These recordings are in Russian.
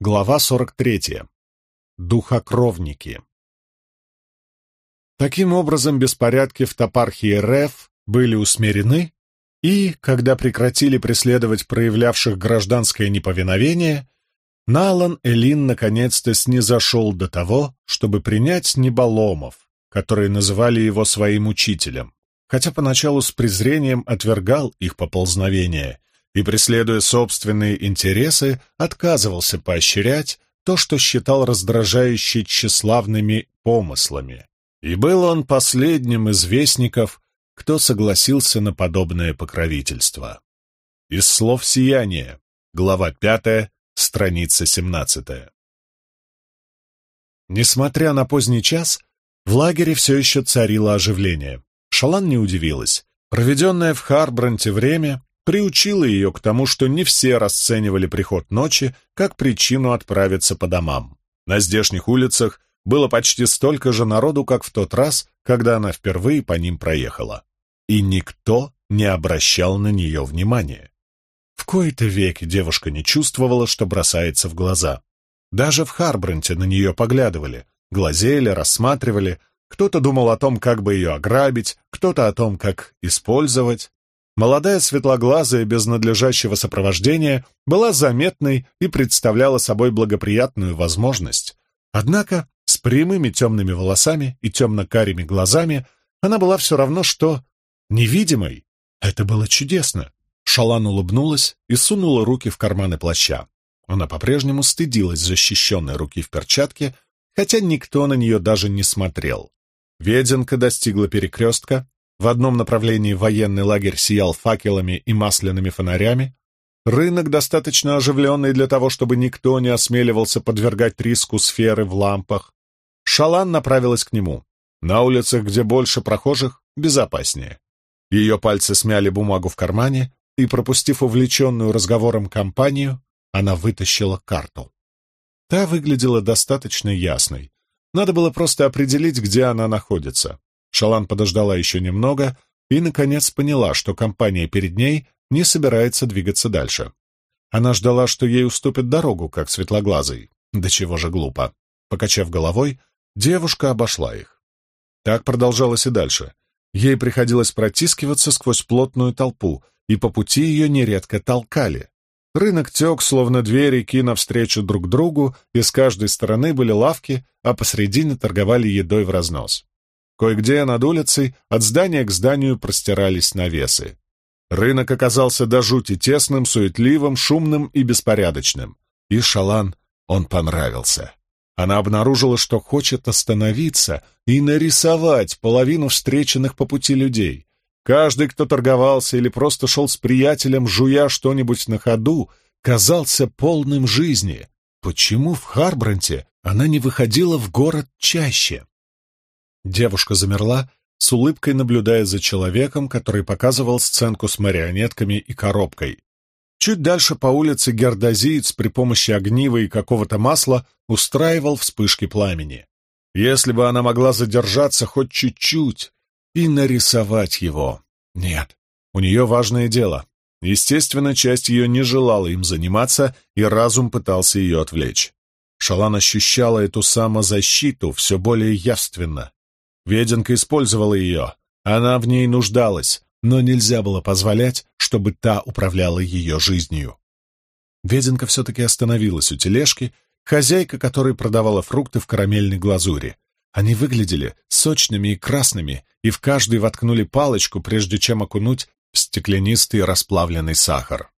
Глава 43. Духокровники. Таким образом, беспорядки в топархии РФ были усмирены, и, когда прекратили преследовать проявлявших гражданское неповиновение, Налан Элин наконец-то снизошел до того, чтобы принять неболомов, которые называли его своим учителем, хотя поначалу с презрением отвергал их поползновения и, преследуя собственные интересы, отказывался поощрять то, что считал раздражающе тщеславными помыслами. И был он последним из вестников, кто согласился на подобное покровительство. Из слов сияния, глава 5, страница 17. Несмотря на поздний час, в лагере все еще царило оживление. Шалан не удивилась. Проведенное в Харбранте время приучила ее к тому, что не все расценивали приход ночи как причину отправиться по домам. На здешних улицах было почти столько же народу, как в тот раз, когда она впервые по ним проехала. И никто не обращал на нее внимания. В кои-то веки девушка не чувствовала, что бросается в глаза. Даже в Харбранте на нее поглядывали, глазели, рассматривали. Кто-то думал о том, как бы ее ограбить, кто-то о том, как использовать. Молодая светлоглазая без надлежащего сопровождения была заметной и представляла собой благоприятную возможность. Однако с прямыми темными волосами и темно-карими глазами она была все равно, что невидимой. Это было чудесно. Шалан улыбнулась и сунула руки в карманы плаща. Она по-прежнему стыдилась защищенной руки в перчатке, хотя никто на нее даже не смотрел. Веденка достигла перекрестка, в одном направлении военный лагерь сиял факелами и масляными фонарями. Рынок достаточно оживленный для того, чтобы никто не осмеливался подвергать риску сферы в лампах. Шалан направилась к нему. На улицах, где больше прохожих, безопаснее. Ее пальцы смяли бумагу в кармане, и, пропустив увлеченную разговором компанию, она вытащила карту. Та выглядела достаточно ясной. Надо было просто определить, где она находится. Шалан подождала еще немного и, наконец, поняла, что компания перед ней не собирается двигаться дальше. Она ждала, что ей уступят дорогу, как светлоглазый. Да чего же глупо. Покачав головой, девушка обошла их. Так продолжалось и дальше. Ей приходилось протискиваться сквозь плотную толпу, и по пути ее нередко толкали. Рынок тек, словно две реки навстречу друг другу, и с каждой стороны были лавки, а посредине торговали едой в разнос. Кое-где над улицей от здания к зданию простирались навесы. Рынок оказался до жути тесным, суетливым, шумным и беспорядочным. И Шалан он понравился. Она обнаружила, что хочет остановиться и нарисовать половину встреченных по пути людей. Каждый, кто торговался или просто шел с приятелем, жуя что-нибудь на ходу, казался полным жизни. Почему в Харбранте она не выходила в город чаще? Девушка замерла, с улыбкой наблюдая за человеком, который показывал сценку с марионетками и коробкой. Чуть дальше по улице гердозиец при помощи огнива и какого-то масла устраивал вспышки пламени. Если бы она могла задержаться хоть чуть-чуть и нарисовать его. Нет, у нее важное дело. Естественно, часть ее не желала им заниматься, и разум пытался ее отвлечь. Шалан ощущала эту самозащиту все более явственно. Веденка использовала ее. Она в ней нуждалась, но нельзя было позволять, чтобы та управляла ее жизнью. Веденка все-таки остановилась у тележки, хозяйка которой продавала фрукты в карамельной глазури. Они выглядели сочными и красными, и в каждый воткнули палочку, прежде чем окунуть в стеклянистый расплавленный сахар.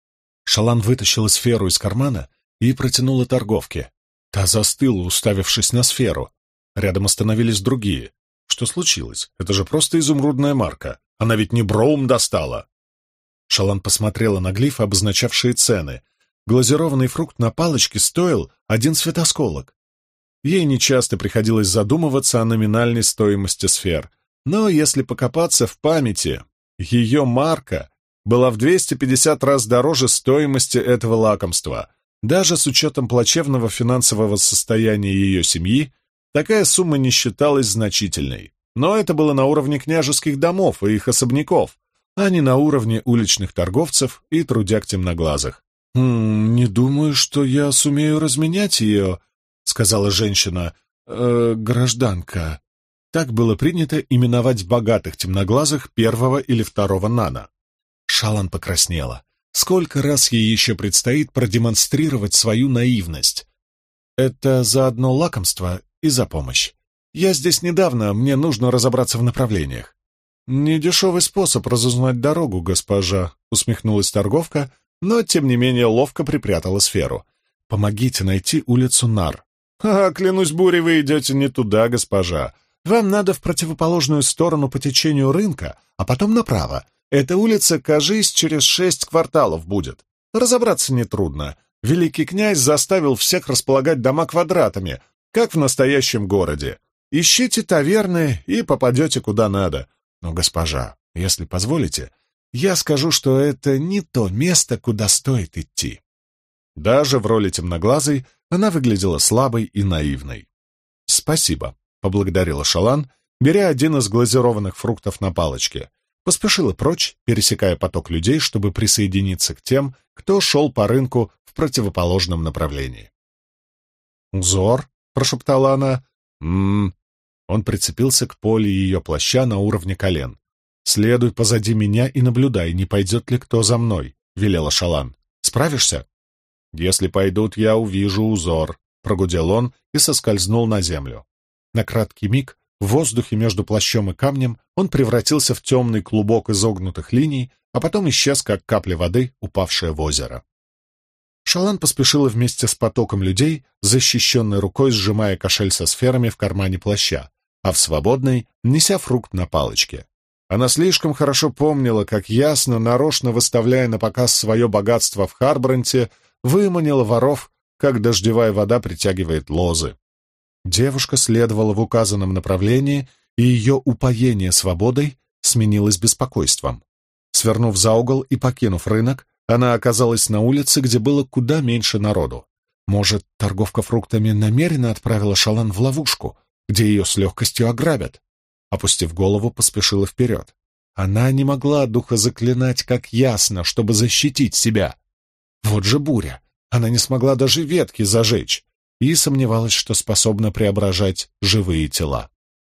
Шалан вытащила сферу из кармана и протянула торговке. Та застыла, уставившись на сферу. Рядом остановились другие. Что случилось? Это же просто изумрудная марка. Она ведь не Броум достала. Шалан посмотрела на глифы, обозначавшие цены. Глазированный фрукт на палочке стоил один светосколок. Ей нечасто приходилось задумываться о номинальной стоимости сфер, но если покопаться в памяти, ее марка была в 250 раз дороже стоимости этого лакомства. Даже с учетом плачевного финансового состояния ее семьи, Такая сумма не считалась значительной, но это было на уровне княжеских домов и их особняков, а не на уровне уличных торговцев и трудяг темноглазых. «Хм, «Не думаю, что я сумею разменять ее», — сказала женщина. «Э, «Гражданка». Так было принято именовать богатых темноглазых первого или второго нана. Шалан покраснела. Сколько раз ей еще предстоит продемонстрировать свою наивность? Это за одно лакомство и за помощь. Я здесь недавно, мне нужно разобраться в направлениях. «Недешевый способ разузнать дорогу, госпожа», — усмехнулась торговка, но, тем не менее, ловко припрятала сферу. «Помогите найти улицу Нар». «А, клянусь бурей, вы идете не туда, госпожа. Вам надо в противоположную сторону по течению рынка, а потом направо. Эта улица, кажись, через шесть кварталов будет. Разобраться нетрудно. Великий князь заставил всех располагать дома квадратами, как в настоящем городе. Ищите таверны и попадете куда надо. Но, госпожа, если позволите, я скажу, что это не то место, куда стоит идти. Даже в роли темноглазой она выглядела слабой и наивной. «Спасибо», — поблагодарила Шалан, беря один из глазированных фруктов на палочке. Поспешила прочь, пересекая поток людей, чтобы присоединиться к тем, кто шел по рынку в противоположном направлении. «Узор?» — прошептала она. «М-м, он прицепился к поле ее плаща на уровне колен. «Следуй позади меня и наблюдай, не пойдет ли кто за мной», — велела Шалан. «Справишься?» «Если пойдут, я увижу узор», — прогудел он и соскользнул на землю. На краткий миг в воздухе между плащом и камнем он превратился в темный клубок изогнутых линий, а потом исчез, как капля воды, упавшая в озеро. Шалан поспешила вместе с потоком людей, защищенной рукой сжимая кошель со сферами в кармане плаща, а в свободной неся фрукт на палочке. Она слишком хорошо помнила, как ясно, нарочно выставляя на показ свое богатство в Харбранте, выманила воров, как дождевая вода притягивает лозы. Девушка следовала в указанном направлении, и ее упоение свободой сменилось беспокойством. Свернув за угол и покинув рынок, она оказалась на улице, где было куда меньше народу. Может, торговка фруктами намеренно отправила Шалан в ловушку, где ее с легкостью ограбят. Опустив голову, поспешила вперед. Она не могла духа заклинать как ясно, чтобы защитить себя. Вот же буря! Она не смогла даже ветки зажечь и сомневалась, что способна преображать живые тела.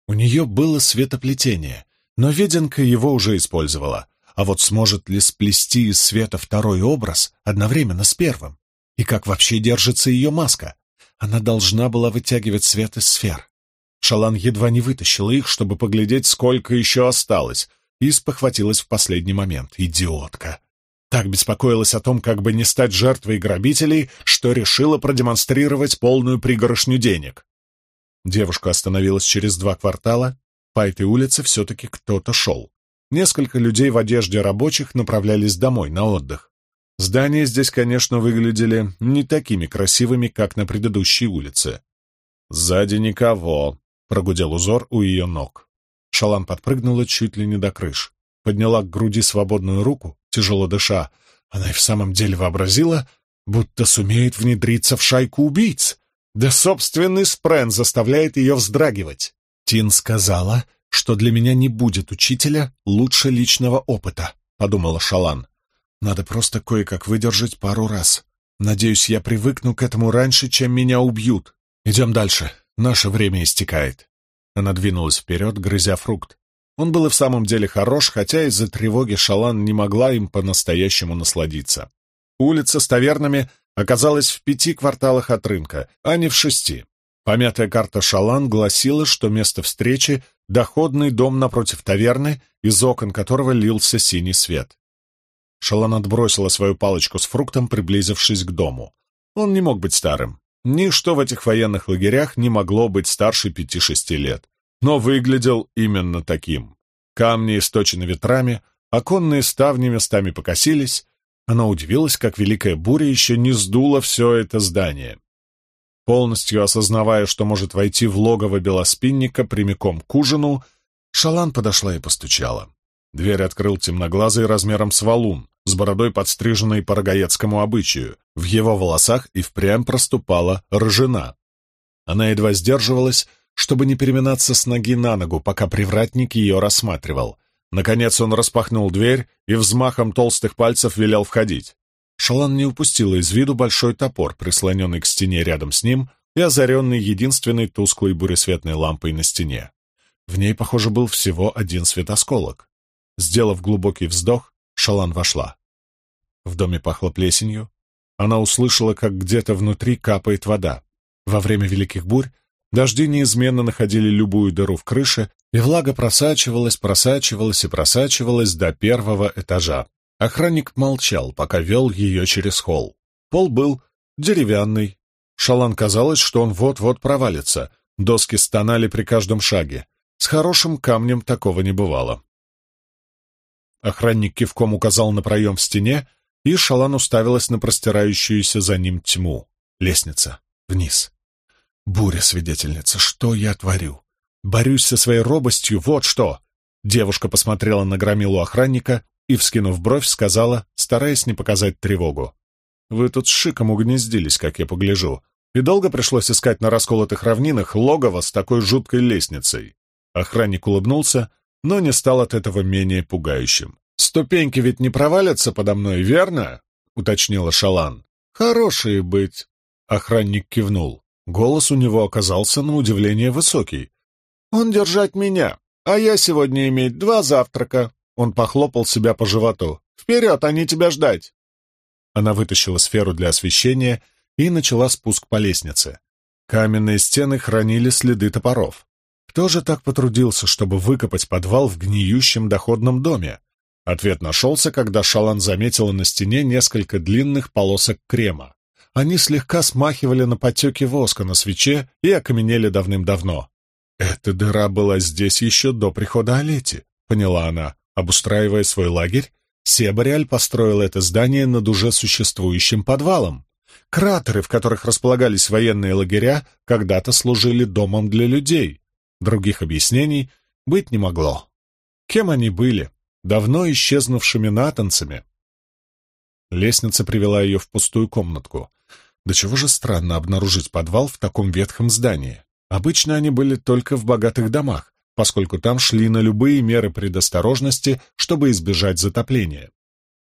У нее было светоплетение, но веденка его уже использовала. А вот сможет ли сплести из света второй образ одновременно с первым? И как вообще держится ее маска? Она должна была вытягивать свет из сфер. Шалан едва не вытащила их, чтобы поглядеть, сколько еще осталось, и спохватилась в последний момент. Идиотка! Так беспокоилась о том, как бы не стать жертвой грабителей, что решила продемонстрировать полную пригоршню денег. Девушка остановилась через два квартала. По этой улице все-таки кто-то шел. Несколько людей в одежде рабочих направлялись домой, на отдых. Здания здесь, конечно, выглядели не такими красивыми, как на предыдущей улице. «Сзади никого», — прогудел узор у ее ног. Шалан подпрыгнула чуть ли не до крыш, подняла к груди свободную руку, тяжело дыша. Она и в самом деле вообразила, будто сумеет внедриться в шайку убийц. Да собственный спрен заставляет ее вздрагивать. Тин сказала, что для меня не будет учителя лучше личного опыта, — подумала Шалан. Надо просто кое-как выдержать пару раз. Надеюсь, я привыкну к этому раньше, чем меня убьют. Идем дальше. Наше время истекает. Она двинулась вперед, грызя фрукт. Он был и в самом деле хорош, хотя из-за тревоги Шалан не могла им по-настоящему насладиться. Улица с тавернами оказалась в пяти кварталах от рынка, а не в шести. Помятая карта Шалан гласила, что место встречи — доходный дом напротив таверны, из окон которого лился синий свет. Шалан отбросила свою палочку с фруктом, приблизившись к дому. Он не мог быть старым. Ничто в этих военных лагерях не могло быть старше пяти-шести лет, но выглядел именно таким. Камни источены ветрами, оконные ставни местами покосились. Она удивилась, как великая буря еще не сдула все это здание. Полностью осознавая, что может войти в логово белоспинника прямиком к ужину, Шалан подошла и постучала. Дверь открыл темноглазый размером с валун, с бородой подстриженной по рогаецкому обычаю. В его волосах и впрямь проступала ржена. Она едва сдерживалась, чтобы не переминаться с ноги на ногу, пока привратник ее рассматривал. Наконец он распахнул дверь и взмахом толстых пальцев велел входить. Шалан не упустила из виду большой топор, прислоненный к стене рядом с ним и озаренный единственной тусклой буресветной лампой на стене. В ней, похоже, был всего один светосколок. Сделав глубокий вздох, Шалан вошла. В доме пахло плесенью. Она услышала, как где-то внутри капает вода. Во время великих бурь дожди неизменно находили любую дыру в крыше, и влага просачивалась, просачивалась и просачивалась до первого этажа. Охранник молчал, пока вел ее через холл. Пол был деревянный. Шалан казалось, что он вот-вот провалится. Доски стонали при каждом шаге. С хорошим камнем такого не бывало. Охранник кивком указал на проем в стене, и Шалан уставилась на простирающуюся за ним тьму. Лестница. Вниз. Буря, свидетельница, что я творю? Борюсь со своей робостью, вот что! Девушка посмотрела на громилу охранника и, вскинув бровь, сказала, стараясь не показать тревогу. «Вы тут с шиком угнездились, как я погляжу, и долго пришлось искать на расколотых равнинах логово с такой жуткой лестницей». Охранник улыбнулся, но не стал от этого менее пугающим. «Ступеньки ведь не провалятся подо мной, верно?» — уточнила Шалан. «Хорошие быть!» — охранник кивнул. Голос у него оказался на удивление высокий. «Он держать меня, а я сегодня иметь два завтрака!» Он похлопал себя по животу. «Вперед, они тебя ждать!» Она вытащила сферу для освещения и начала спуск по лестнице. Каменные стены хранили следы топоров. Кто же так потрудился, чтобы выкопать подвал в гниющем доходном доме? Ответ нашелся, когда Шалан заметила на стене несколько длинных полосок крема. Они слегка смахивали на потеки воска на свече и окаменели давным-давно. «Эта дыра была здесь еще до прихода Олети», — поняла она. Обустраивая свой лагерь, Себориаль построил это здание над уже существующим подвалом. Кратеры, в которых располагались военные лагеря, когда-то служили домом для людей. Других объяснений быть не могло. Кем они были? Давно исчезнувшими натанцами? Лестница привела ее в пустую комнатку. До чего же странно обнаружить подвал в таком ветхом здании. Обычно они были только в богатых домах, поскольку там шли на любые меры предосторожности, чтобы избежать затопления.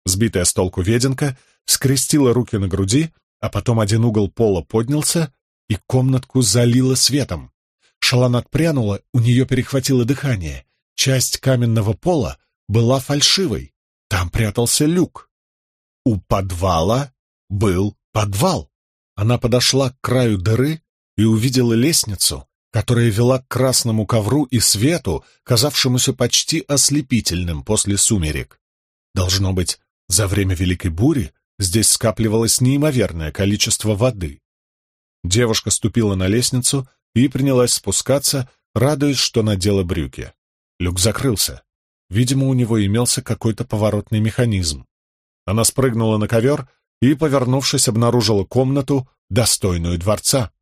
Сбитая с толку веденка скрестила руки на груди, а потом один угол пола поднялся, и комнатку залило светом. Шалан отпрянула, у нее перехватило дыхание. Часть каменного пола была фальшивой. Там прятался люк. У подвала был подвал. Она подошла к краю дыры и увидела лестницу, которая вела к красному ковру и свету, казавшемуся почти ослепительным после сумерек. Должно быть, за время Великой Бури здесь скапливалось неимоверное количество воды. Девушка ступила на лестницу и принялась спускаться, радуясь, что надела брюки. Люк закрылся. Видимо, у него имелся какой-то поворотный механизм. Она спрыгнула на ковер и, повернувшись, обнаружила комнату, достойную дворца.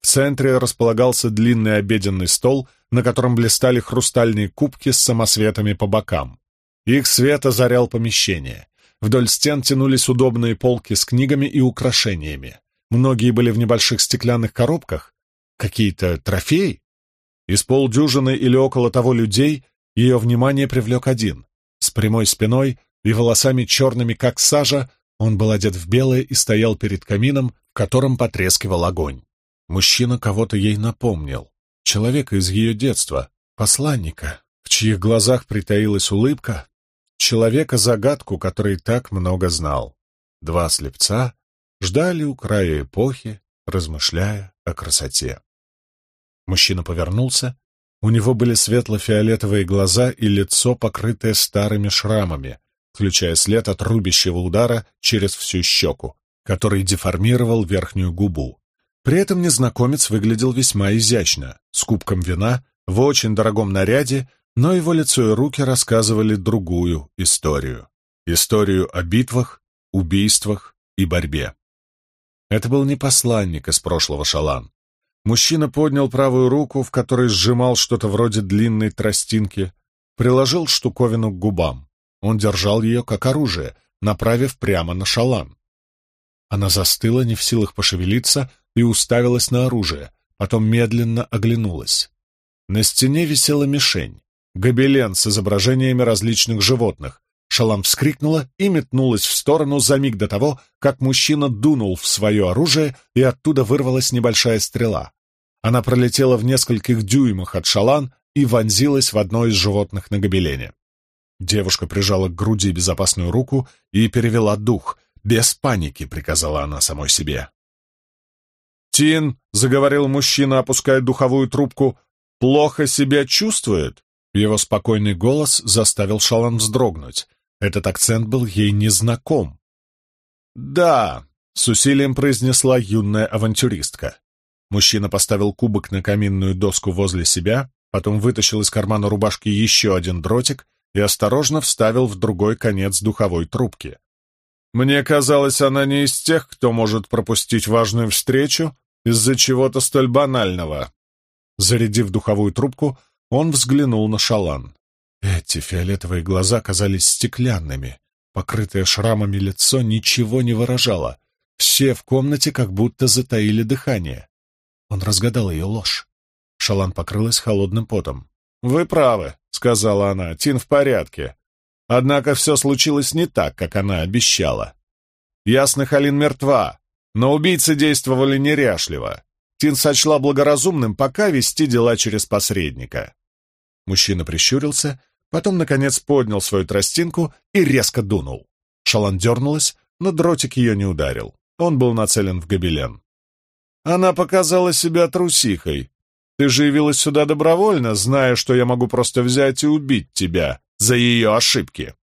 В центре располагался длинный обеденный стол, на котором блистали хрустальные кубки с самосветами по бокам. Их свет озарял помещение. Вдоль стен тянулись удобные полки с книгами и украшениями. Многие были в небольших стеклянных коробках, Какие-то трофеи? Из полдюжины или около того людей ее внимание привлек один. С прямой спиной и волосами черными, как сажа, он был одет в белое и стоял перед камином, в котором потрескивал огонь. Мужчина кого-то ей напомнил. Человека из ее детства, посланника, в чьих глазах притаилась улыбка, человека-загадку, который так много знал. Два слепца ждали у края эпохи, размышляя о красоте. Мужчина повернулся. У него были светло-фиолетовые глаза и лицо, покрытое старыми шрамами, включая след от рубящего удара через всю щеку, который деформировал верхнюю губу. При этом незнакомец выглядел весьма изящно, с кубком вина, в очень дорогом наряде, но его лицо и руки рассказывали другую историю. Историю о битвах, убийствах и борьбе. Это был не посланник из прошлого Шалан. Мужчина поднял правую руку, в которой сжимал что-то вроде длинной тростинки, приложил штуковину к губам. Он держал ее как оружие, направив прямо на шалан. Она застыла, не в силах пошевелиться, и уставилась на оружие, потом медленно оглянулась. На стене висела мишень, гобелен с изображениями различных животных. Шалам вскрикнула и метнулась в сторону за миг до того, как мужчина дунул в свое оружие, и оттуда вырвалась небольшая стрела. Она пролетела в нескольких дюймах от шалан и вонзилась в одно из животных на гобелене. Девушка прижала к груди безопасную руку и перевела дух. «Без паники», — приказала она самой себе. «Тин», — заговорил мужчина, опуская духовую трубку, — «плохо себя чувствует?» Его спокойный голос заставил Шалан вздрогнуть. Этот акцент был ей незнаком. «Да», — с усилием произнесла юная авантюристка. Мужчина поставил кубок на каминную доску возле себя, потом вытащил из кармана рубашки еще один дротик и осторожно вставил в другой конец духовой трубки. «Мне казалось, она не из тех, кто может пропустить важную встречу из-за чего-то столь банального». Зарядив духовую трубку, он взглянул на шалан. Эти фиолетовые глаза казались стеклянными. Покрытое шрамами лицо ничего не выражало. Все в комнате как будто затаили дыхание. Он разгадал ее ложь. Шалан покрылась холодным потом. «Вы правы», — сказала она, — «Тин в порядке. Однако все случилось не так, как она обещала. Ясно, Халин мертва, но убийцы действовали неряшливо. Тин сочла благоразумным пока вести дела через посредника. Мужчина прищурился, потом, наконец, поднял свою тростинку и резко дунул. Шалан дернулась, но дротик ее не ударил. Он был нацелен в гобелен. Она показала себя трусихой. Ты же явилась сюда добровольно, зная, что я могу просто взять и убить тебя за ее ошибки.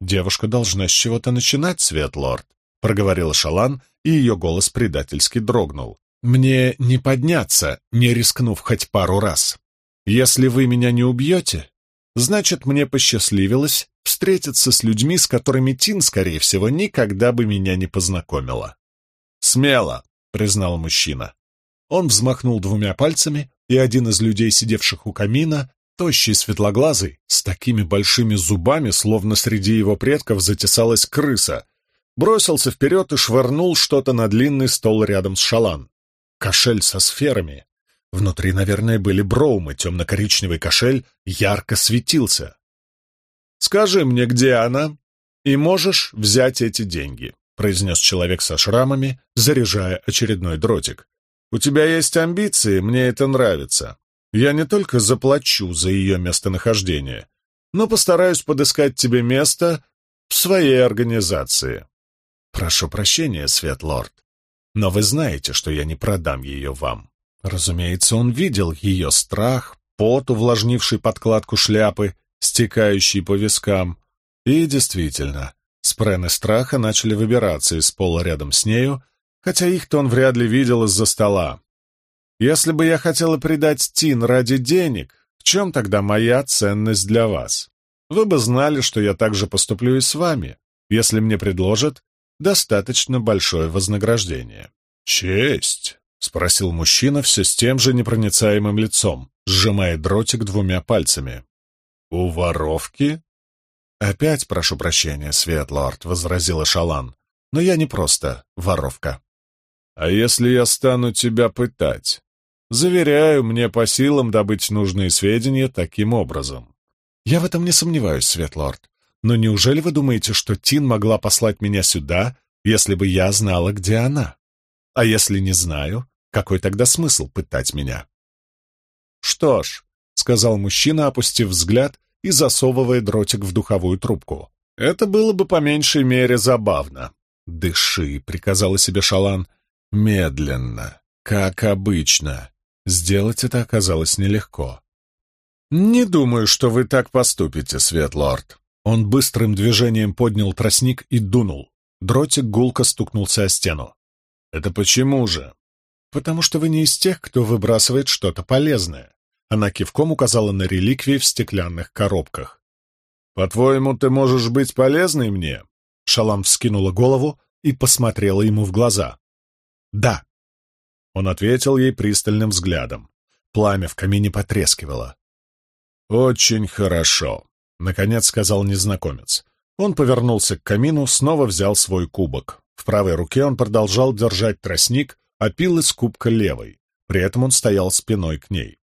Девушка должна с чего-то начинать, Светлорд, проговорила Шалан, и ее голос предательски дрогнул. Мне не подняться, не рискнув хоть пару раз. Если вы меня не убьете, значит, мне посчастливилось встретиться с людьми, с которыми Тин, скорее всего, никогда бы меня не познакомила. «Смело», — признал мужчина. Он взмахнул двумя пальцами, и один из людей, сидевших у камина, тощий, светлоглазый, с такими большими зубами, словно среди его предков затесалась крыса, бросился вперед и швырнул что-то на длинный стол рядом с шалан. Кошель со сферами, Внутри, наверное, были броумы, темно-коричневый кошель ярко светился. «Скажи мне, где она, и можешь взять эти деньги», — произнес человек со шрамами, заряжая очередной дротик. «У тебя есть амбиции, мне это нравится. Я не только заплачу за ее местонахождение, но постараюсь подыскать тебе место в своей организации». «Прошу прощения, Светлорд, но вы знаете, что я не продам ее вам». Разумеется, он видел ее страх, пот, увлажнивший подкладку шляпы, стекающий по вискам. И действительно, спрены страха начали выбираться из пола рядом с нею, хотя их-то он вряд ли видел из-за стола. «Если бы я хотела предать Тин ради денег, в чем тогда моя ценность для вас? Вы бы знали, что я так же поступлю и с вами, если мне предложат достаточно большое вознаграждение». «Честь!» — спросил мужчина все с тем же непроницаемым лицом, сжимая дротик двумя пальцами. «У воровки?» «Опять прошу прощения, Светлорд», — возразила Шалан. «Но я не просто воровка». «А если я стану тебя пытать?» «Заверяю, мне по силам добыть нужные сведения таким образом». «Я в этом не сомневаюсь, Светлорд. Но неужели вы думаете, что Тин могла послать меня сюда, если бы я знала, где она? А если не знаю, какой тогда смысл пытать меня? «Что ж», — сказал мужчина, опустив взгляд и засовывая дротик в духовую трубку, — «это было бы по меньшей мере забавно». «Дыши», — приказала себе Шалан, — «медленно, как обычно». Сделать это оказалось нелегко. «Не думаю, что вы так поступите, Светлорд». Он быстрым движением поднял тростник и дунул. Дротик гулко стукнулся о стену. «Это почему же?» «Потому что вы не из тех, кто выбрасывает что-то полезное». Она кивком указала на реликвии в стеклянных коробках. «По-твоему, ты можешь быть полезной мне?» Шалам вскинула голову и посмотрела ему в глаза. «Да». Он ответил ей пристальным взглядом. Пламя в камине потрескивало. «Очень хорошо», — наконец сказал незнакомец. Он повернулся к камину, снова взял свой кубок. В правой руке он продолжал держать тростник, а пил из кубка левой. При этом он стоял спиной к ней.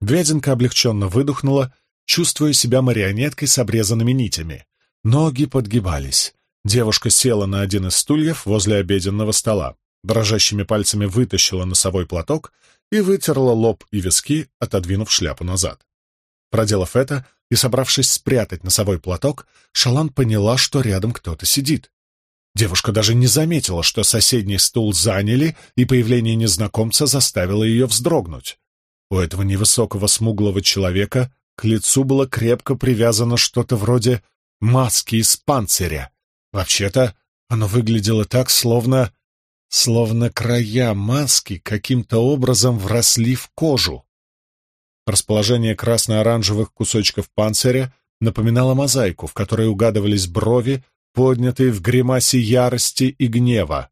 Веденка облегченно выдохнула, чувствуя себя марионеткой с обрезанными нитями. Ноги подгибались. Девушка села на один из стульев возле обеденного стола, дрожащими пальцами вытащила носовой платок и вытерла лоб и виски, отодвинув шляпу назад. Проделав это и собравшись спрятать носовой платок, Шалан поняла, что рядом кто-то сидит. Девушка даже не заметила, что соседний стул заняли, и появление незнакомца заставило ее вздрогнуть. У этого невысокого смуглого человека к лицу было крепко привязано что-то вроде маски из панциря. Вообще-то оно выглядело так, словно... словно края маски каким-то образом вросли в кожу. Расположение красно-оранжевых кусочков панциря напоминало мозаику, в которой угадывались брови, поднятые в гримасе ярости и гнева.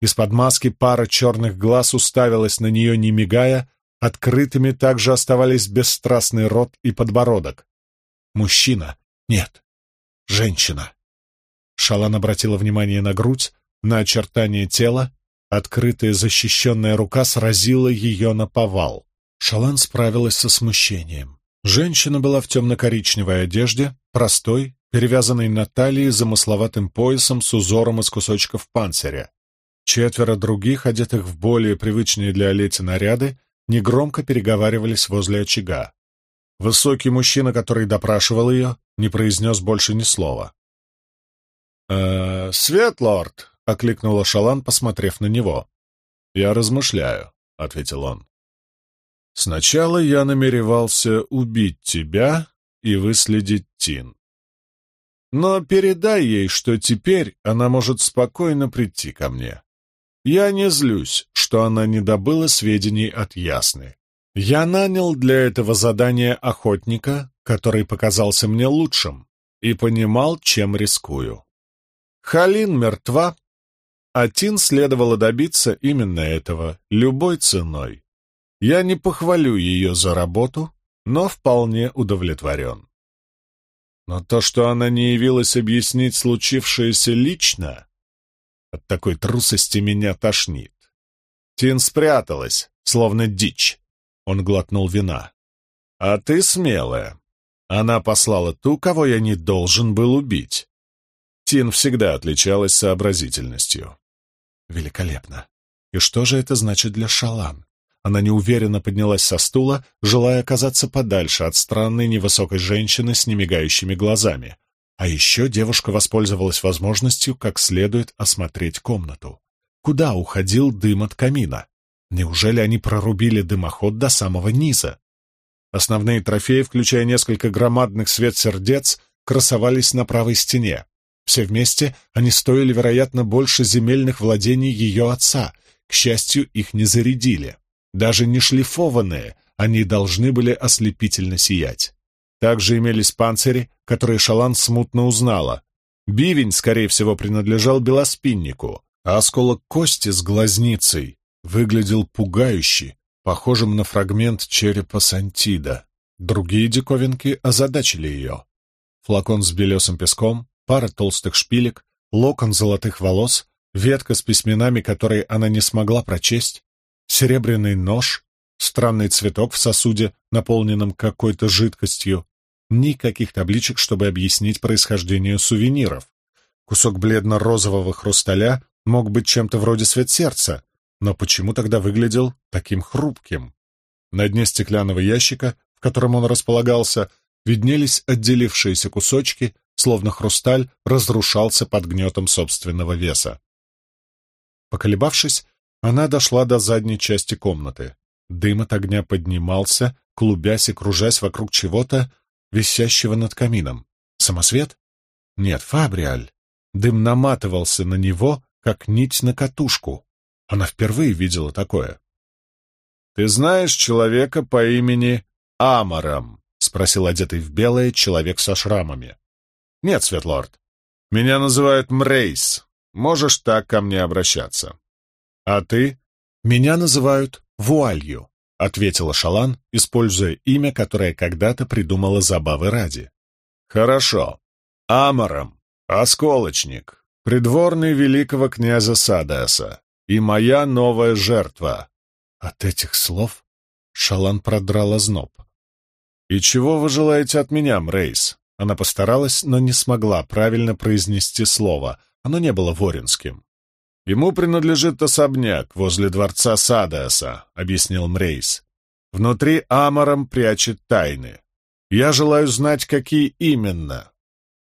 Из-под маски пара черных глаз уставилась на нее, не мигая, открытыми также оставались бесстрастный рот и подбородок. Мужчина? Нет. Женщина. Шалан обратила внимание на грудь, на очертания тела, открытая защищенная рука сразила ее на повал. Шалан справилась со смущением. Женщина была в темно-коричневой одежде, простой, перевязанный на талии замысловатым поясом с узором из кусочков панциря. Четверо других, одетых в более привычные для Олети наряды, негромко переговаривались возле очага. Высокий мужчина, который допрашивал ее, не произнес больше ни слова. «Э, «Светлорд!» — окликнула Шалан, посмотрев на него. «Я размышляю», — ответил он. «Сначала я намеревался убить тебя и выследить Тин. Но передай ей, что теперь она может спокойно прийти ко мне. Я не злюсь, что она не добыла сведений от Ясны. Я нанял для этого задания охотника, который показался мне лучшим, и понимал, чем рискую. Халин мертва, а Тин следовало добиться именно этого, любой ценой. Я не похвалю ее за работу, но вполне удовлетворен. Но то, что она не явилась объяснить случившееся лично, от такой трусости меня тошнит. Тин спряталась, словно дичь. Он глотнул вина. А ты смелая. Она послала ту, кого я не должен был убить. Тин всегда отличалась сообразительностью. Великолепно. И что же это значит для Шалан? Она неуверенно поднялась со стула, желая оказаться подальше от странной невысокой женщины с немигающими глазами. А еще девушка воспользовалась возможностью как следует осмотреть комнату. Куда уходил дым от камина? Неужели они прорубили дымоход до самого низа? Основные трофеи, включая несколько громадных свет-сердец, красовались на правой стене. Все вместе они стоили, вероятно, больше земельных владений ее отца. К счастью, их не зарядили. Даже не шлифованные, они должны были ослепительно сиять. Также имелись панцири, которые Шалан смутно узнала. Бивень, скорее всего, принадлежал белоспиннику, а осколок кости с глазницей выглядел пугающе, похожим на фрагмент черепа Сантида. Другие диковинки озадачили ее. Флакон с белесым песком, пара толстых шпилек, локон золотых волос, ветка с письменами, которые она не смогла прочесть, серебряный нож, странный цветок в сосуде, наполненном какой-то жидкостью. Никаких табличек, чтобы объяснить происхождение сувениров. Кусок бледно-розового хрусталя мог быть чем-то вроде свет сердца, но почему тогда выглядел таким хрупким? На дне стеклянного ящика, в котором он располагался, виднелись отделившиеся кусочки, словно хрусталь разрушался под гнетом собственного веса. Поколебавшись, она дошла до задней части комнаты. Дым от огня поднимался, клубясь и кружась вокруг чего-то, висящего над камином. Самосвет? Нет, фабриаль. Дым наматывался на него, как нить на катушку. Она впервые видела такое. «Ты знаешь человека по имени Амаром?» — спросил одетый в белое человек со шрамами. «Нет, Светлорд. Меня называют Мрейс. Можешь так ко мне обращаться». «А ты?» «Меня называют Вуалью», — ответила Шалан, используя имя, которое когда-то придумала забавы ради. «Хорошо. Амаром, осколочник, придворный великого князя Садеса и моя новая жертва». От этих слов Шалан продрала зноб. «И чего вы желаете от меня, Мрейс? Она постаралась, но не смогла правильно произнести слово. Оно не было воринским. «Ему принадлежит особняк возле дворца Садеаса», — объяснил Мрейс. «Внутри Амором прячет тайны. Я желаю знать, какие именно.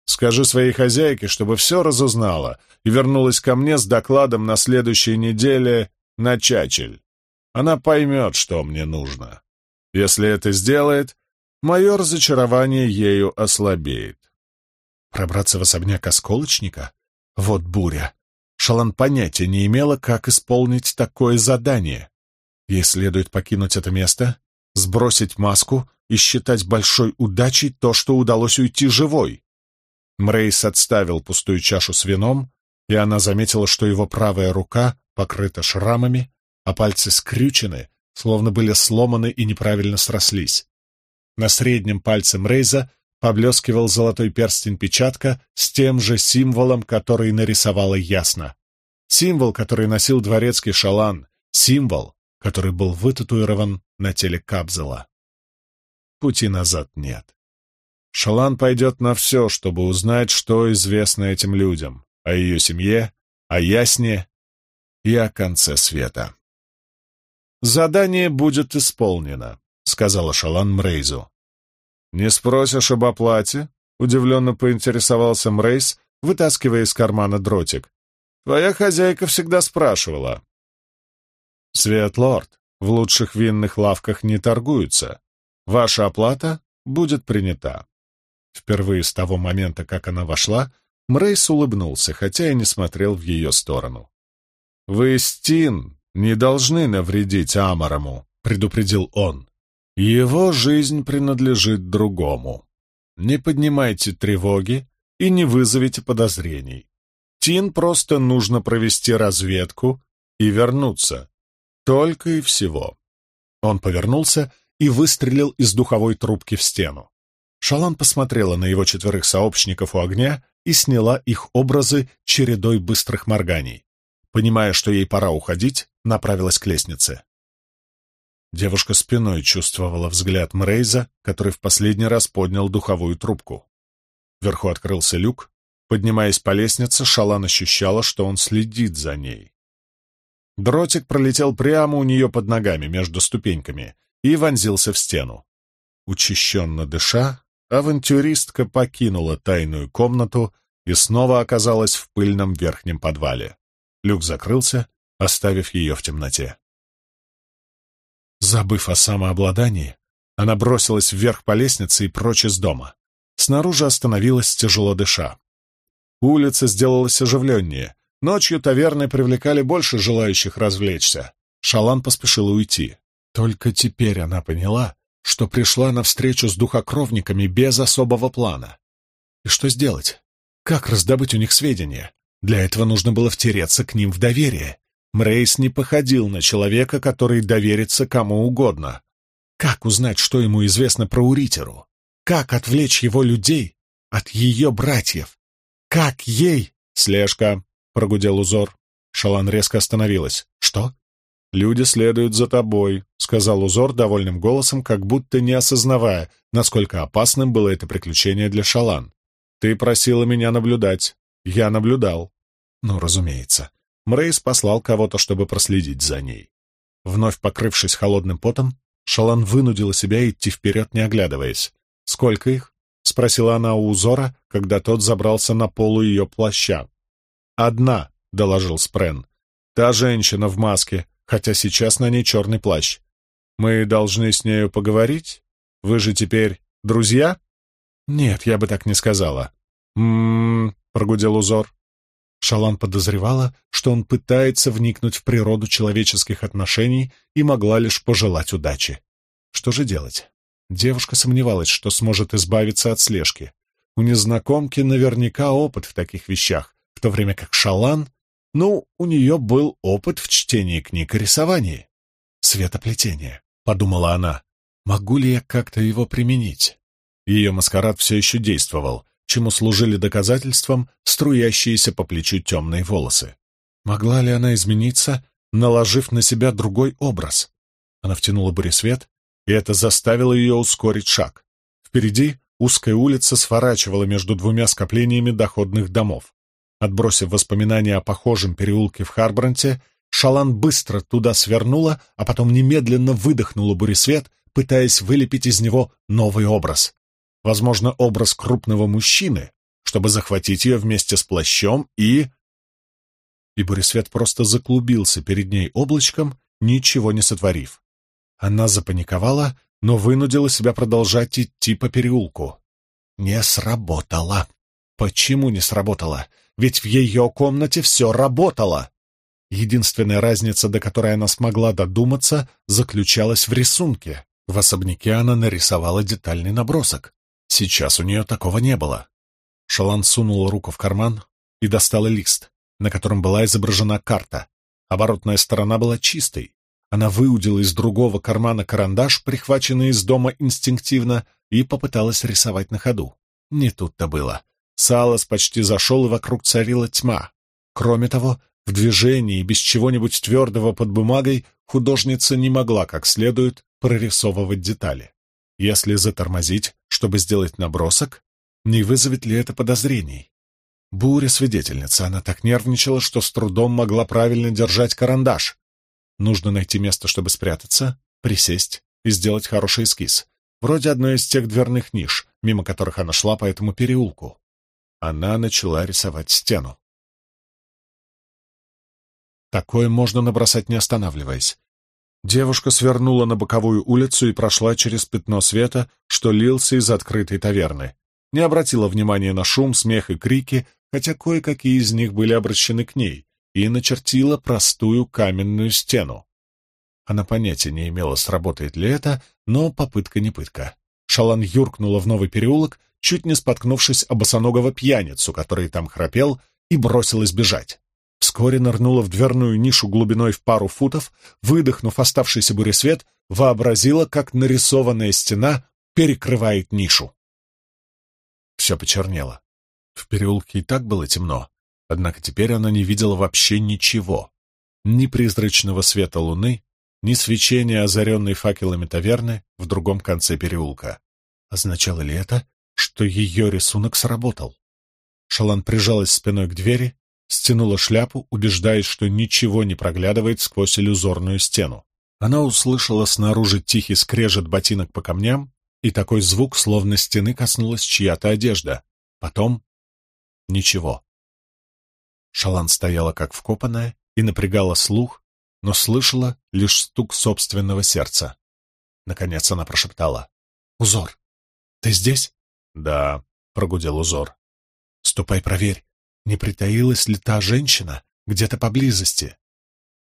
Скажи своей хозяйке, чтобы все разузнала и вернулась ко мне с докладом на следующей неделе на Чачель. Она поймет, что мне нужно. Если это сделает, мое разочарование ею ослабеет. Пробраться в особняк осколочника? Вот буря. Шалан понятия не имела, как исполнить такое задание. Ей следует покинуть это место, сбросить маску и считать большой удачей то, что удалось уйти живой. Мрейс отставил пустую чашу с вином, и она заметила, что его правая рука покрыта шрамами, а пальцы скрючены, словно были сломаны и неправильно срослись. На среднем пальце Мрейза поблескивал золотой перстень-печатка с тем же символом, который нарисовала ясно. Символ, который носил дворецкий шалан, символ, который был вытатуирован на теле Кабзела. Пути назад нет. Шалан пойдет на все, чтобы узнать, что известно этим людям, о ее семье, о Ясне и о конце света. «Задание будет исполнено», — сказала Шалан Мрейзу. «Не спросишь об оплате?» — удивленно поинтересовался Мрейз, вытаскивая из кармана дротик. «Твоя хозяйка всегда спрашивала». «Светлорд, в лучших винных лавках не торгуются. Ваша оплата будет принята». Впервые с того момента, как она вошла, Мрейс улыбнулся, хотя и не смотрел в ее сторону. «Вы, Стин, не должны навредить Амарому», — предупредил он. «Его жизнь принадлежит другому. Не поднимайте тревоги и не вызовите подозрений. Тин просто нужно провести разведку и вернуться. Только и всего». Он повернулся и выстрелил из духовой трубки в стену. Шалан посмотрела на его четверых сообщников у огня и сняла их образы чередой быстрых морганий. Понимая, что ей пора уходить, направилась к лестнице. Девушка спиной чувствовала взгляд Мрейза, который в последний раз поднял духовую трубку. Вверху открылся люк. Поднимаясь по лестнице, Шалан ощущала, что он следит за ней. Дротик пролетел прямо у нее под ногами, между ступеньками, и вонзился в стену. Учащенно дыша, авантюристка покинула тайную комнату и снова оказалась в пыльном верхнем подвале. Люк закрылся, оставив ее в темноте. Забыв о самообладании, она бросилась вверх по лестнице и прочь из дома. Снаружи остановилась, тяжело дыша. Улица сделалась оживленнее. Ночью таверны привлекали больше желающих развлечься. Шалан поспешила уйти. Только теперь она поняла, что пришла на встречу с духокровниками без особого плана. И что сделать? Как раздобыть у них сведения? Для этого нужно было втереться к ним в доверие. Мрейс не походил на человека, который доверится кому угодно. Как узнать, что ему известно про Уритеру? Как отвлечь его людей от ее братьев? Как ей... Слежка, — прогудел узор. Шалан резко остановилась. Что? «Люди следуют за тобой», — сказал узор довольным голосом, как будто не осознавая, насколько опасным было это приключение для Шалан. «Ты просила меня наблюдать. Я наблюдал». «Ну, разумеется». Мрейс послал кого-то, чтобы проследить за ней. Вновь покрывшись холодным потом, Шалан вынудила себя идти вперед, не оглядываясь. «Сколько их?» — спросила она у узора, когда тот забрался на полу ее плаща. «Одна», — доложил Спрен. «Та женщина в маске, хотя сейчас на ней черный плащ. Мы должны с нею поговорить? Вы же теперь друзья? Нет, я бы так не сказала. М-м, прогудел узор. Шалан подозревала, что он пытается вникнуть в природу человеческих отношений и могла лишь пожелать удачи. Что же делать? Девушка сомневалась, что сможет избавиться от слежки. У незнакомки наверняка опыт в таких вещах, в то время как Шалан ну, у нее был опыт в чтении книг и рисовании. «Светоплетение», — подумала она. «Могу ли я как-то его применить?» Ее маскарад все еще действовал, чему служили доказательством струящиеся по плечу темные волосы. Могла ли она измениться, наложив на себя другой образ? Она втянула буресвет, и это заставило ее ускорить шаг. Впереди Узкая улица сворачивала между двумя скоплениями доходных домов. Отбросив воспоминания о похожем переулке в Харбранте, Шалан быстро туда свернула, а потом немедленно выдохнула буресвет, пытаясь вылепить из него новый образ. Возможно, образ крупного мужчины, чтобы захватить ее вместе с плащом и... И буресвет просто заклубился перед ней облачком, ничего не сотворив. Она запаниковала, но вынудила себя продолжать идти по переулку. Не сработало. Почему не сработало? Ведь в ее комнате все работало. Единственная разница, до которой она смогла додуматься, заключалась в рисунке. В особняке она нарисовала детальный набросок. Сейчас у нее такого не было. Шалан сунула руку в карман и достала лист, на котором была изображена карта. Оборотная сторона была чистой, она выудила из другого кармана карандаш, прихваченный из дома инстинктивно, и попыталась рисовать на ходу. Не тут-то было. Салас почти зашел, и вокруг царила тьма. Кроме того, в движении, без чего-нибудь твердого под бумагой, художница не могла как следует прорисовывать детали. Если затормозить, чтобы сделать набросок, не вызовет ли это подозрений? Буря свидетельница, она так нервничала, что с трудом могла правильно держать карандаш. Нужно найти место, чтобы спрятаться, присесть и сделать хороший эскиз, вроде одной из тех дверных ниш, мимо которых она шла по этому переулку. Она начала рисовать стену. Такое можно набросать, не останавливаясь. Девушка свернула на боковую улицу и прошла через пятно света, что лился из открытой таверны. Не обратила внимания на шум, смех и крики, хотя кое-какие из них были обращены к ней, и начертила простую каменную стену. Она понятия не имела, сработает ли это, но попытка не пытка. Шалан юркнула в новый переулок, чуть не споткнувшись об босоногого пьяницу, который там храпел, и бросилась бежать. Вскоре нырнула в дверную нишу глубиной в пару футов, выдохнув оставшийся буресвет, вообразила, как нарисованная стена перекрывает нишу. Все почернело. В переулке и так было темно, Однако теперь она не видела вообще ничего. Ни призрачного света луны, ни свечения, озаренной факелами таверны в другом конце переулка. Означало ли это, что ее рисунок сработал? Шалан прижалась спиной к двери, стянула шляпу, убеждаясь, что ничего не проглядывает сквозь иллюзорную стену. Она услышала снаружи тихий скрежет ботинок по камням и такой звук, словно стены коснулась чья-то одежда. Потом — ничего. Шалан стояла как вкопанная и напрягала слух, но слышала лишь стук собственного сердца. Наконец она прошептала. «Узор, ты здесь?» «Да», — прогудел узор. «Ступай проверь, не притаилась ли та женщина где-то поблизости?»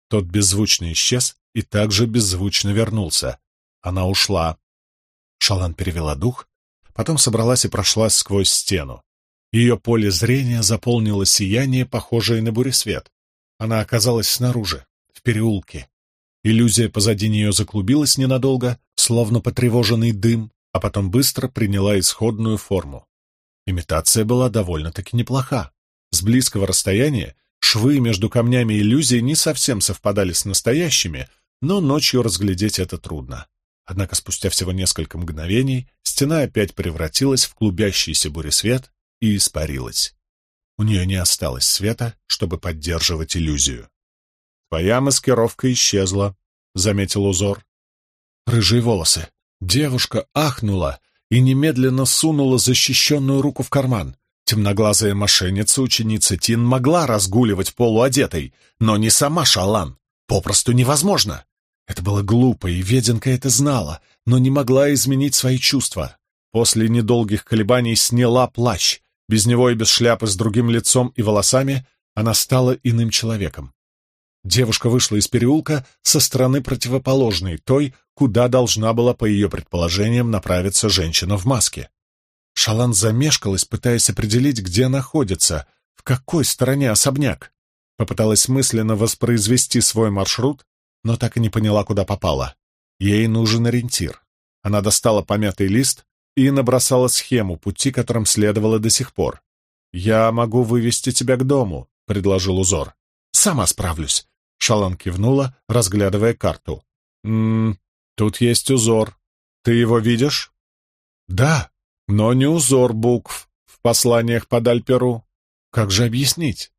Тот беззвучно исчез и также беззвучно вернулся. Она ушла. Шалан перевела дух, потом собралась и прошлась сквозь стену. Ее поле зрения заполнило сияние, похожее на буресвет. Она оказалась снаружи, в переулке. Иллюзия позади нее заклубилась ненадолго, словно потревоженный дым, а потом быстро приняла исходную форму. Имитация была довольно-таки неплоха. С близкого расстояния швы между камнями иллюзии не совсем совпадали с настоящими, но ночью разглядеть это трудно. Однако спустя всего несколько мгновений стена опять превратилась в клубящийся буресвет, и испарилась. У нее не осталось света, чтобы поддерживать иллюзию. «Твоя маскировка исчезла», — заметил узор. Рыжие волосы. Девушка ахнула и немедленно сунула защищенную руку в карман. Темноглазая мошенница, ученица Тин, могла разгуливать полуодетой, но не сама Шалан. Попросту невозможно. Это было глупо, и Веденка это знала, но не могла изменить свои чувства. После недолгих колебаний сняла плащ, без него и без шляпы, с другим лицом и волосами, она стала иным человеком. Девушка вышла из переулка со стороны противоположной, той, куда должна была, по ее предположениям, направиться женщина в маске. Шалан замешкалась, пытаясь определить, где находится, в какой стороне особняк. Попыталась мысленно воспроизвести свой маршрут, но так и не поняла, куда попала. Ей нужен ориентир. Она достала помятый лист, и набросала схему пути, которым следовало до сих пор. «Я могу вывести тебя к дому», — предложил узор. «Сама справлюсь», — Шалан кивнула, разглядывая карту. «М -м, тут есть узор. Ты его видишь?» «Да», но не узор букв в посланиях под Альперу. Как же объяснить?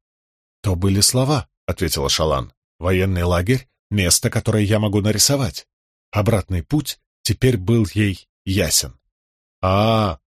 То были слова, — ответила Шалан. Военный лагерь — место, которое я могу нарисовать. Обратный путь теперь был ей ясен. а.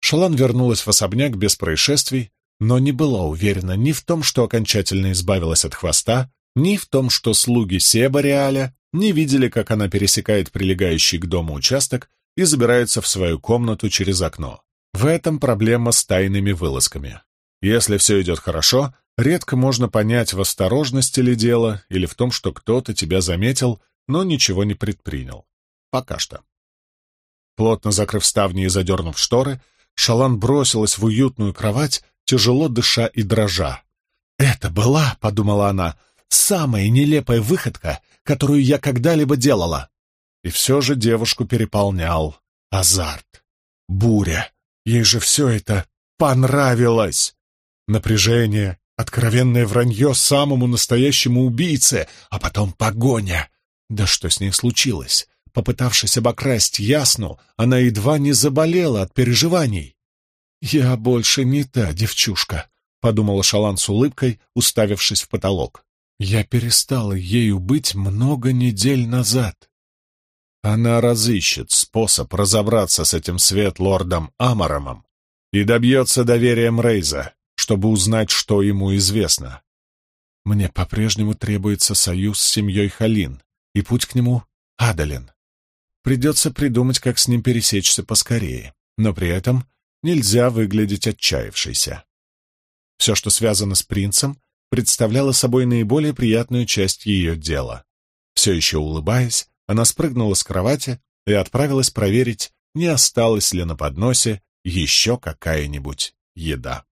Шалан вернулась в особняк без происшествий, но не была уверена ни в том, что окончательно избавилась от хвоста, ни в том, что слуги Себариаля не видели, как она пересекает прилегающий к дому участок и забирается в свою комнату через окно. В этом проблема с тайными вылазками. Если все идет хорошо, редко можно понять, в осторожности ли дело или в том, что кто-то тебя заметил, но ничего не предпринял. Пока что. Плотно закрыв ставни и задернув шторы, Шалан бросилась в уютную кровать, тяжело дыша и дрожа. «Это была, — подумала она, — самая нелепая выходка, которую я когда-либо делала». И все же девушку переполнял азарт, буря. Ей же все это понравилось. Напряжение, откровенное вранье самому настоящему убийце, а потом погоня. Да что с ней случилось? Попытавшись обокрасть Ясну, она едва не заболела от переживаний. «Я больше не та девчушка», — подумала Шалан с улыбкой, уставившись в потолок. «Я перестала ею быть много недель назад». Она разыщет способ разобраться с этим светлордом Амаромом и добьется доверия Мрейза, чтобы узнать, что ему известно. Мне по-прежнему требуется союз с семьей Халин, и путь к нему — Адалин. Придется придумать, как с ним пересечься поскорее, но при этом нельзя выглядеть отчаявшейся. Все, что связано с принцем, представляло собой наиболее приятную часть ее дела. Все еще улыбаясь, она спрыгнула с кровати и отправилась проверить, не осталось ли на подносе еще какая-нибудь еда.